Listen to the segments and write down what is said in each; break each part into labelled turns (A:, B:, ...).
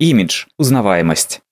A: Имидж – узнаваемость.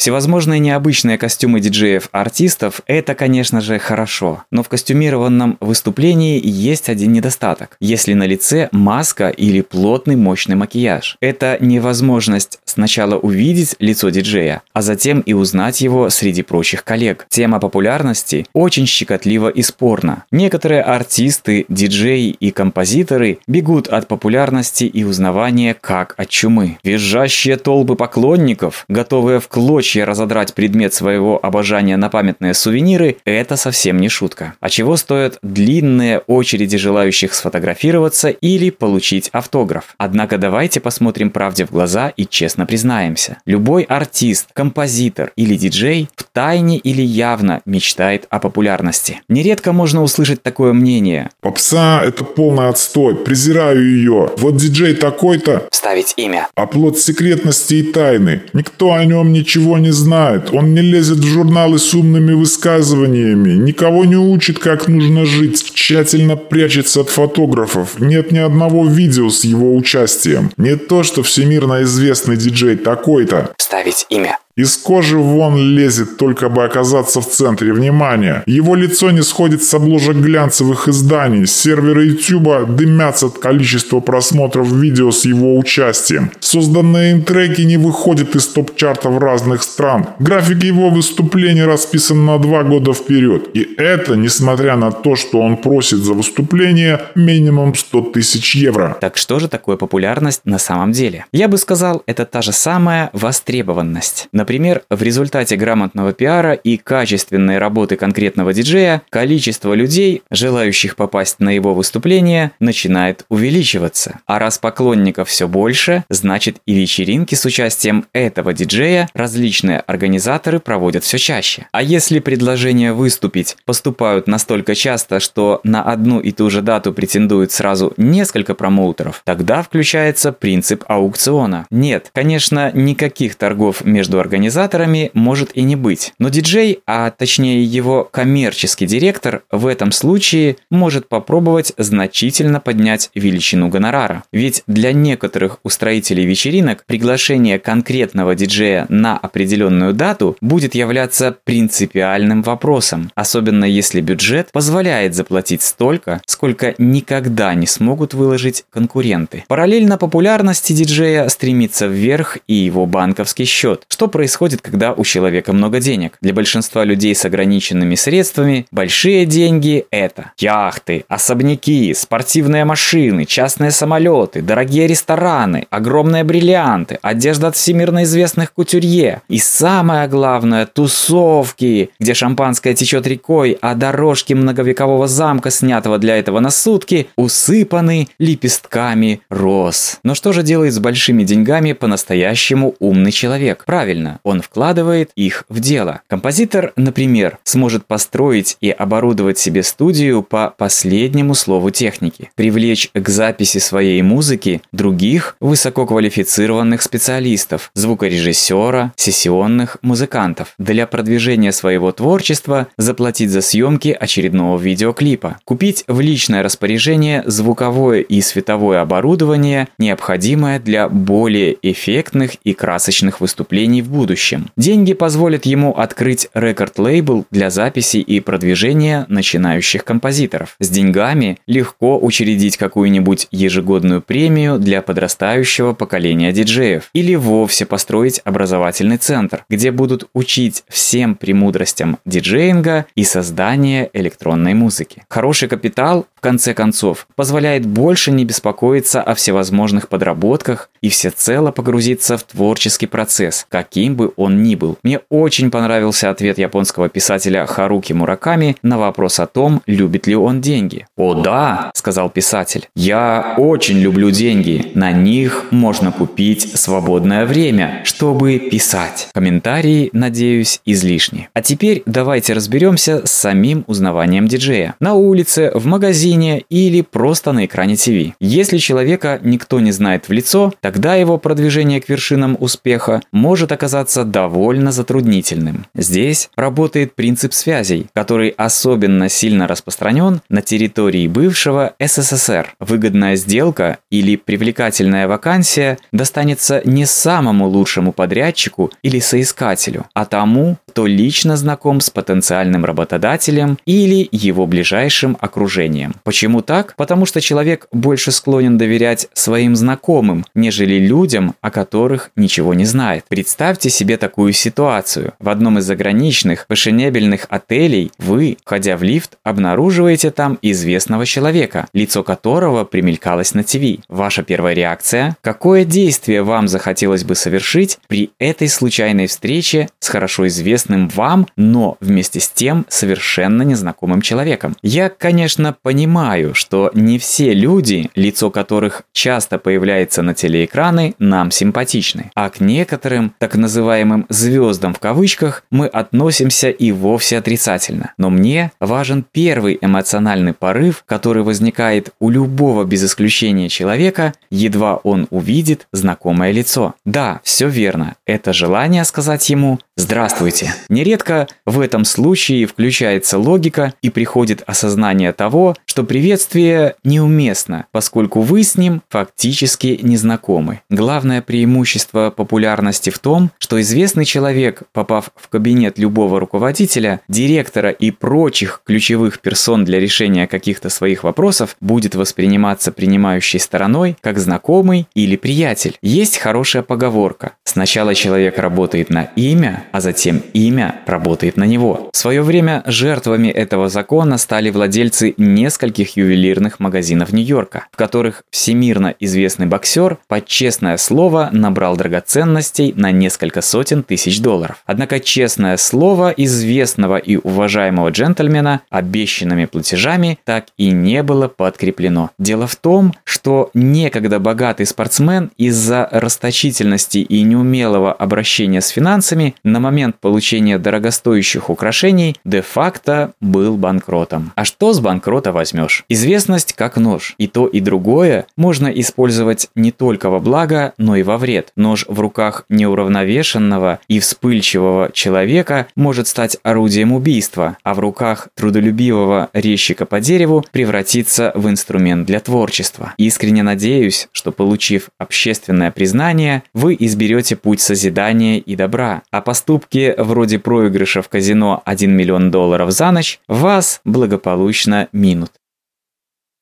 A: Всевозможные необычные костюмы диджеев-артистов – это, конечно же, хорошо. Но в костюмированном выступлении есть один недостаток. Если на лице маска или плотный мощный макияж. Это невозможность сначала увидеть лицо диджея, а затем и узнать его среди прочих коллег. Тема популярности очень щекотлива и спорна. Некоторые артисты, диджеи и композиторы бегут от популярности и узнавания как от чумы. Визжащие толпы поклонников, готовые в клочья клочья разодрать предмет своего обожания на памятные сувениры – это совсем не шутка. А чего стоят длинные очереди желающих сфотографироваться или получить автограф? Однако давайте посмотрим правде в глаза и честно признаемся. Любой артист, композитор или диджей в тайне или явно мечтает о популярности. Нередко можно услышать такое мнение.
B: Попса – это полный отстой, презираю ее. Вот диджей такой-то.
A: Вставить имя.
B: Оплот секретности и тайны. Никто о нем ничего не знает, он не лезет в журналы с умными высказываниями, никого не учит, как нужно жить, тщательно прячется от фотографов, нет ни одного видео с его участием. Не то, что всемирно известный диджей такой-то.
A: Ставить имя.
B: Из кожи вон лезет, только бы оказаться в центре внимания. Его лицо не сходит с обложек глянцевых изданий. Серверы YouTube дымятся от количества просмотров видео с его участием. Созданные им треки не выходят из топ-чартов разных стран. График его выступлений расписан на два года вперед. И это несмотря на то, что он просит за выступление минимум 100 тысяч евро.
A: Так что же такое популярность на самом деле? Я бы сказал, это та же самая востребованность. Например, в результате грамотного пиара и качественной работы конкретного диджея количество людей, желающих попасть на его выступление, начинает увеличиваться. А раз поклонников все больше, значит и вечеринки с участием этого диджея различные организаторы проводят все чаще. А если предложения выступить поступают настолько часто, что на одну и ту же дату претендуют сразу несколько промоутеров, тогда включается принцип аукциона. Нет, конечно, никаких торгов между организаторами организаторами может и не быть. Но диджей, а точнее его коммерческий директор, в этом случае может попробовать значительно поднять величину гонорара. Ведь для некоторых устроителей вечеринок приглашение конкретного диджея на определенную дату будет являться принципиальным вопросом, особенно если бюджет позволяет заплатить столько, сколько никогда не смогут выложить конкуренты. Параллельно популярности диджея стремится вверх и его банковский счет, что происходит, когда у человека много денег. Для большинства людей с ограниченными средствами большие деньги – это яхты, особняки, спортивные машины, частные самолеты, дорогие рестораны, огромные бриллианты, одежда от всемирно известных кутюрье и самое главное – тусовки, где шампанское течет рекой, а дорожки многовекового замка, снятого для этого на сутки, усыпаны лепестками роз. Но что же делает с большими деньгами по-настоящему умный человек? Правильно, Правильно, он вкладывает их в дело. Композитор, например, сможет построить и оборудовать себе студию по последнему слову техники, привлечь к записи своей музыки других высококвалифицированных специалистов, звукорежиссера, сессионных музыкантов, для продвижения своего творчества заплатить за съемки очередного видеоклипа, купить в личное распоряжение звуковое и световое оборудование, необходимое для более эффектных и красочных выступлений в будущем будущем. Деньги позволят ему открыть рекорд-лейбл для записи и продвижения начинающих композиторов. С деньгами легко учредить какую-нибудь ежегодную премию для подрастающего поколения диджеев или вовсе построить образовательный центр, где будут учить всем премудростям диджеинга и создания электронной музыки. Хороший капитал, в конце концов, позволяет больше не беспокоиться о всевозможных подработках и всецело погрузиться в творческий процесс, каким каким бы он ни был. Мне очень понравился ответ японского писателя Харуки Мураками на вопрос о том, любит ли он деньги. «О да», — сказал писатель, — «я очень люблю деньги. На них можно купить свободное время, чтобы писать». Комментарии, надеюсь, излишни. А теперь давайте разберемся с самим узнаванием диджея. На улице, в магазине или просто на экране ТВ. Если человека никто не знает в лицо, тогда его продвижение к вершинам успеха может оказаться оказаться довольно затруднительным. Здесь работает принцип связей, который особенно сильно распространен на территории бывшего СССР. Выгодная сделка или привлекательная вакансия достанется не самому лучшему подрядчику или соискателю, а тому, кто лично знаком с потенциальным работодателем или его ближайшим окружением. Почему так? Потому что человек больше склонен доверять своим знакомым, нежели людям, о которых ничего не знает. Представьте себе такую ситуацию. В одном из заграничных, фешенебельных отелей вы, входя в лифт, обнаруживаете там известного человека, лицо которого примелькалось на ТВ. Ваша первая реакция? Какое действие вам захотелось бы совершить при этой случайной встрече с хорошо известным вам, но вместе с тем совершенно незнакомым человеком. Я, конечно, понимаю, что не все люди, лицо которых часто появляется на телеэкраны, нам симпатичны, а к некоторым так называемым «звездам» в кавычках мы относимся и вовсе отрицательно. Но мне важен первый эмоциональный порыв, который возникает у любого без исключения человека, едва он увидит знакомое лицо. Да, все верно, это желание сказать ему «Здравствуйте». Нередко в этом случае включается логика и приходит осознание того, что приветствие неуместно, поскольку вы с ним фактически не знакомы. Главное преимущество популярности в том, что известный человек, попав в кабинет любого руководителя, директора и прочих ключевых персон для решения каких-то своих вопросов, будет восприниматься принимающей стороной как знакомый или приятель. Есть хорошая поговорка. Сначала человек работает на имя, а затем имя работает на него. В свое время жертвами этого закона стали владельцы нескольких ювелирных магазинов Нью-Йорка, в которых всемирно известный боксер под честное слово набрал драгоценностей на несколько сотен тысяч долларов. Однако честное слово известного и уважаемого джентльмена обещанными платежами так и не было подкреплено. Дело в том, что некогда богатый спортсмен из-за расточительности и неумелого обращения с финансами на момент получения дорогостоящих украшений де-факто был банкротом. А что с банкрота возьмешь? Известность как нож. И то, и другое можно использовать не только во благо, но и во вред. Нож в руках неуравновешенного и вспыльчивого человека может стать орудием убийства, а в руках трудолюбивого резчика по дереву превратиться в инструмент для творчества. Искренне надеюсь, что получив общественное признание, вы изберете путь созидания и добра, а поступки вроде проигрыша в казино 1 миллион долларов за ночь вас благополучно минут.